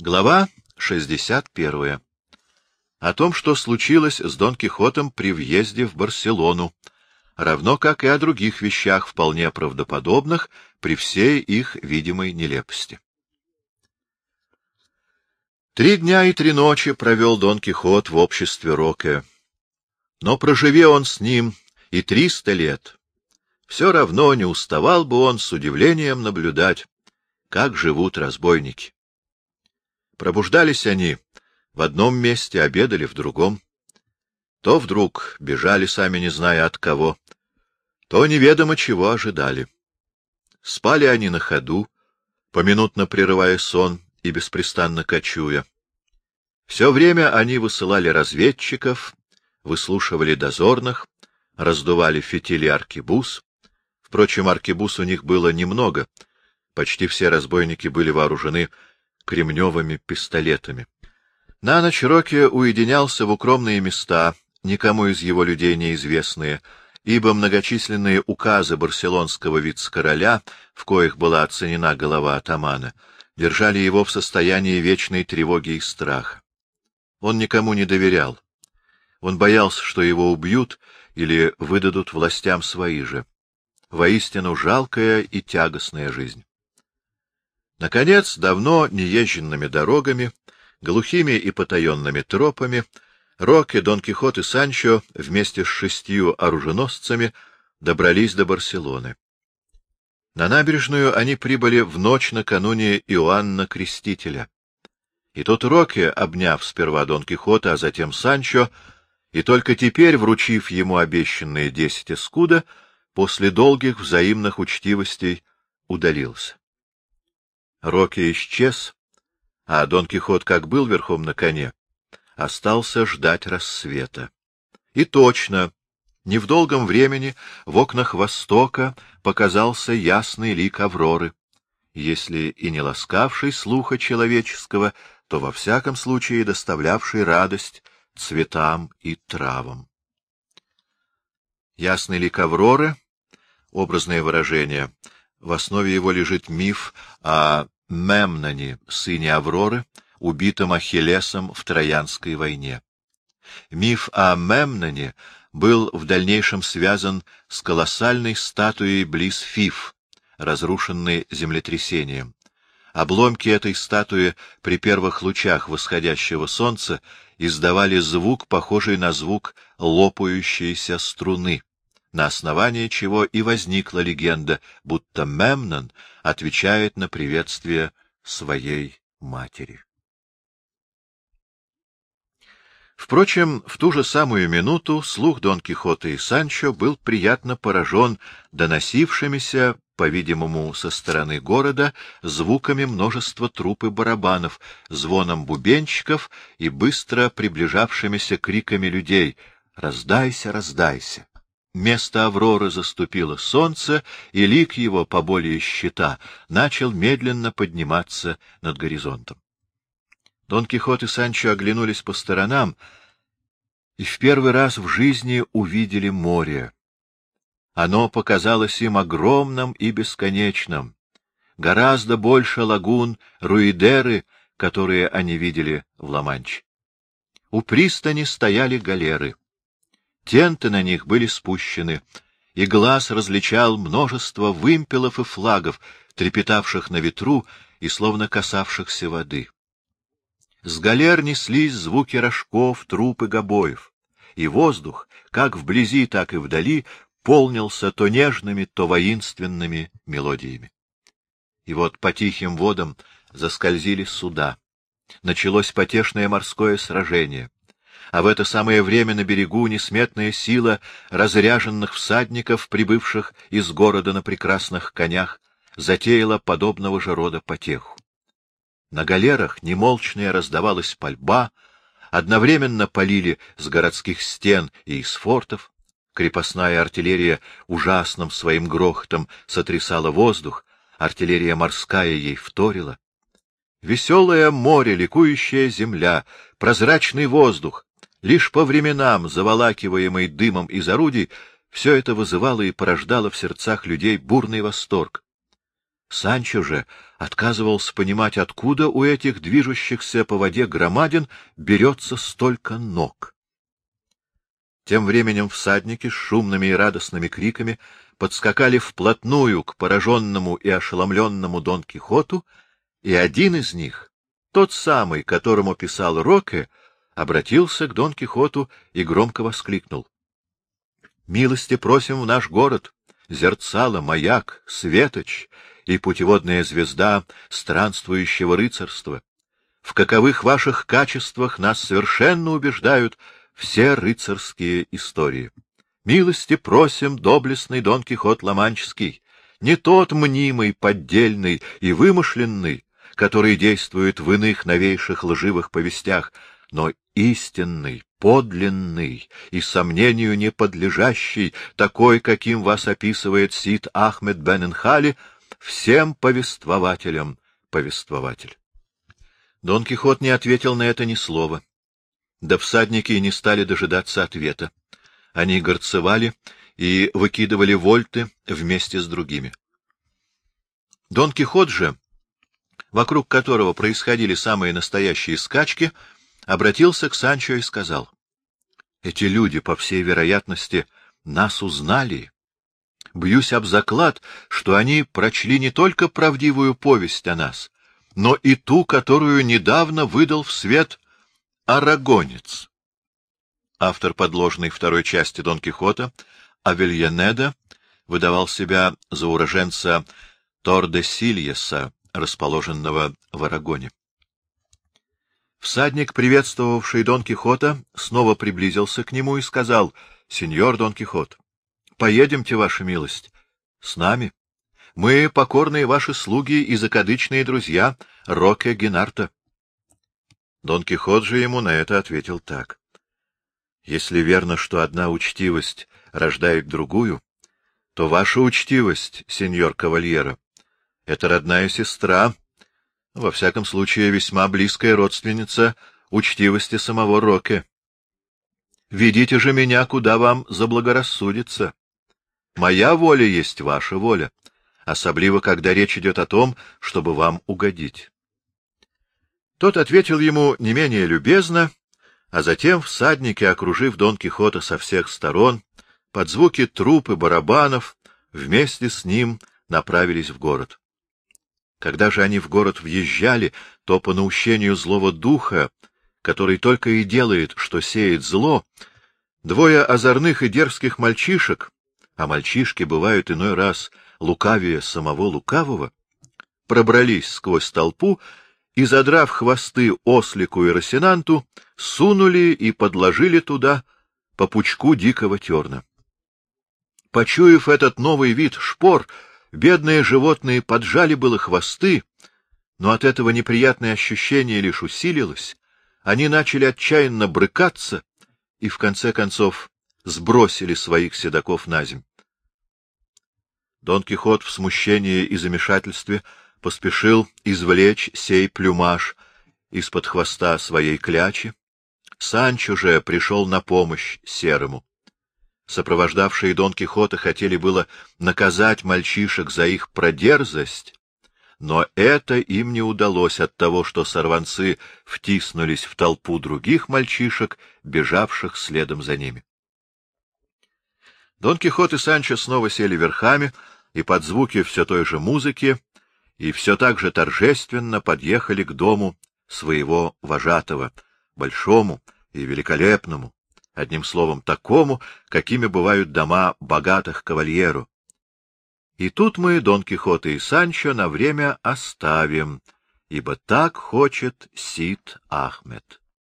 Глава 61. О том, что случилось с Дон Кихотом при въезде в Барселону, равно как и о других вещах, вполне правдоподобных при всей их видимой нелепости. Три дня и три ночи провел Дон Кихот в обществе Роке. Но проживи он с ним и триста лет, все равно не уставал бы он с удивлением наблюдать, как живут разбойники. Пробуждались они в одном месте, обедали в другом. То вдруг бежали, сами не зная от кого, то неведомо чего ожидали. Спали они на ходу, поминутно прерывая сон и беспрестанно кочуя. Все время они высылали разведчиков, выслушивали дозорных, раздували фитили аркебуз. Впрочем, аркебуз у них было немного. Почти все разбойники были вооружены кремневыми пистолетами. На ночь Рокки уединялся в укромные места, никому из его людей неизвестные, ибо многочисленные указы барселонского вице-короля, в коих была оценена голова атамана, держали его в состоянии вечной тревоги и страха. Он никому не доверял. Он боялся, что его убьют или выдадут властям свои же. Воистину жалкая и тягостная жизнь. Наконец, давно неезженными дорогами, глухими и потаенными тропами, Рокки, Дон Кихот и Санчо вместе с шестью оруженосцами добрались до Барселоны. На набережную они прибыли в ночь накануне Иоанна Крестителя. И тут Рокки, обняв сперва Дон Кихота, а затем Санчо, и только теперь, вручив ему обещанные десять эскуда, после долгих взаимных учтивостей удалился. Рокки исчез, а Дон Кихот, как был верхом на коне, остался ждать рассвета. И точно, не в долгом времени в окнах востока показался ясный лик Авроры, если и не ласкавший слуха человеческого, то во всяком случае доставлявший радость цветам и травам. Ясный лик Авроры — образное выражение, в основе его лежит миф о Мемноне, сыне Авроры, убитом Ахиллесом в Троянской войне. Миф о Мемноне был в дальнейшем связан с колоссальной статуей близ Фиф, разрушенной землетрясением. Обломки этой статуи при первых лучах восходящего солнца издавали звук, похожий на звук лопающейся струны на основании чего и возникла легенда, будто Мемнон отвечает на приветствие своей матери. Впрочем, в ту же самую минуту слух Дон Кихота и Санчо был приятно поражен доносившимися, по-видимому, со стороны города, звуками множества труп и барабанов, звоном бубенчиков и быстро приближавшимися криками людей «Раздайся, раздайся!». Место Авроры заступило солнце, и лик его, поболее щита, начал медленно подниматься над горизонтом. Дон Кихот и Санчо оглянулись по сторонам и в первый раз в жизни увидели море. Оно показалось им огромным и бесконечным, гораздо больше лагун Руидеры, которые они видели в Ла-Манче. У пристани стояли галеры. Тенты на них были спущены, и глаз различал множество вымпелов и флагов, трепетавших на ветру и словно касавшихся воды. С галер неслись звуки рожков, труп и гобоев, и воздух, как вблизи, так и вдали, полнился то нежными, то воинственными мелодиями. И вот по тихим водам заскользили суда. Началось потешное морское сражение а в это самое время на берегу несметная сила разряженных всадников, прибывших из города на прекрасных конях, затеяла подобного же рода потеху. На галерах немолчная раздавалась пальба, одновременно полили с городских стен и из фортов, крепостная артиллерия ужасным своим грохотом сотрясала воздух, артиллерия морская ей вторила. Веселое море, ликующая земля, прозрачный воздух, Лишь по временам, заволакиваемый дымом из орудий, все это вызывало и порождало в сердцах людей бурный восторг. Санчо же отказывался понимать, откуда у этих движущихся по воде громадин берется столько ног. Тем временем всадники с шумными и радостными криками подскакали вплотную к пораженному и ошеломленному Дон Кихоту, и один из них, тот самый, которому писал Роке, обратился к Дон Кихоту и громко воскликнул. — Милости просим в наш город, зерцало, маяк, светоч и путеводная звезда странствующего рыцарства. В каковых ваших качествах нас совершенно убеждают все рыцарские истории. Милости просим, доблестный Дон Кихот Ломанческий, не тот мнимый, поддельный и вымышленный, который действует в иных новейших лживых повестях, но истинный, подлинный и сомнению не подлежащий, такой, каким вас описывает Сид Ахмед бен Инхали, всем повествователям повествователь. Дон Кихот не ответил на это ни слова. Да всадники и не стали дожидаться ответа. Они горцевали и выкидывали вольты вместе с другими. Дон Кихот же, вокруг которого происходили самые настоящие скачки, обратился к Санчо и сказал, — Эти люди, по всей вероятности, нас узнали. Бьюсь об заклад, что они прочли не только правдивую повесть о нас, но и ту, которую недавно выдал в свет Арагонец. Автор подложной второй части Дон Кихота, Авельянеда, выдавал себя за уроженца Торде-Сильеса, расположенного в Арагоне. Всадник, приветствовавший Дон Кихота, снова приблизился к нему и сказал, — Сеньор Дон Кихот, поедемте, ваша милость, с нами. Мы покорные ваши слуги и закадычные друзья Роке Генарта. Дон Кихот же ему на это ответил так. Если верно, что одна учтивость рождает другую, то ваша учтивость, сеньор Кавальера, — это родная сестра, во всяком случае весьма близкая родственница учтивости самого Роке. Ведите же меня, куда вам заблагорассудится. Моя воля есть ваша воля, особливо, когда речь идет о том, чтобы вам угодить. Тот ответил ему не менее любезно, а затем всадники, окружив Дон Кихота со всех сторон, под звуки труп и барабанов, вместе с ним направились в город. Когда же они в город въезжали, то по наущению злого духа, который только и делает, что сеет зло, двое озорных и дерзких мальчишек, а мальчишки бывают иной раз лукавее самого лукавого, пробрались сквозь толпу и, задрав хвосты ослику и росинанту, сунули и подложили туда по пучку дикого терна. Почуяв этот новый вид шпор, бедные животные поджали было хвосты, но от этого неприятное ощущение лишь усилилось, они начали отчаянно брыкаться и, в конце концов, сбросили своих седаков на земь. Дон Кихот в смущении и замешательстве поспешил извлечь сей плюмаж из-под хвоста своей клячи. Санчо же пришел на помощь серому. Сопровождавшие Дон Кихота хотели было наказать мальчишек за их продерзость, но это им не удалось от того, что сорванцы втиснулись в толпу других мальчишек, бежавших следом за ними. Дон Кихот и Санчо снова сели верхами, и под звуки все той же музыки и все так же торжественно подъехали к дому своего вожатого, большому и великолепному, одним словом, такому, какими бывают дома богатых кавальеру. И тут мы Дон Кихота и Санчо на время оставим, ибо так хочет Сид Ахмед.